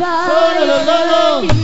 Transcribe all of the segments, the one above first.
Solo los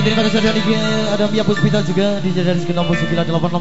terima kasih ada Nivia, ada Mia Puspita juga di Segenap Musik Gila 86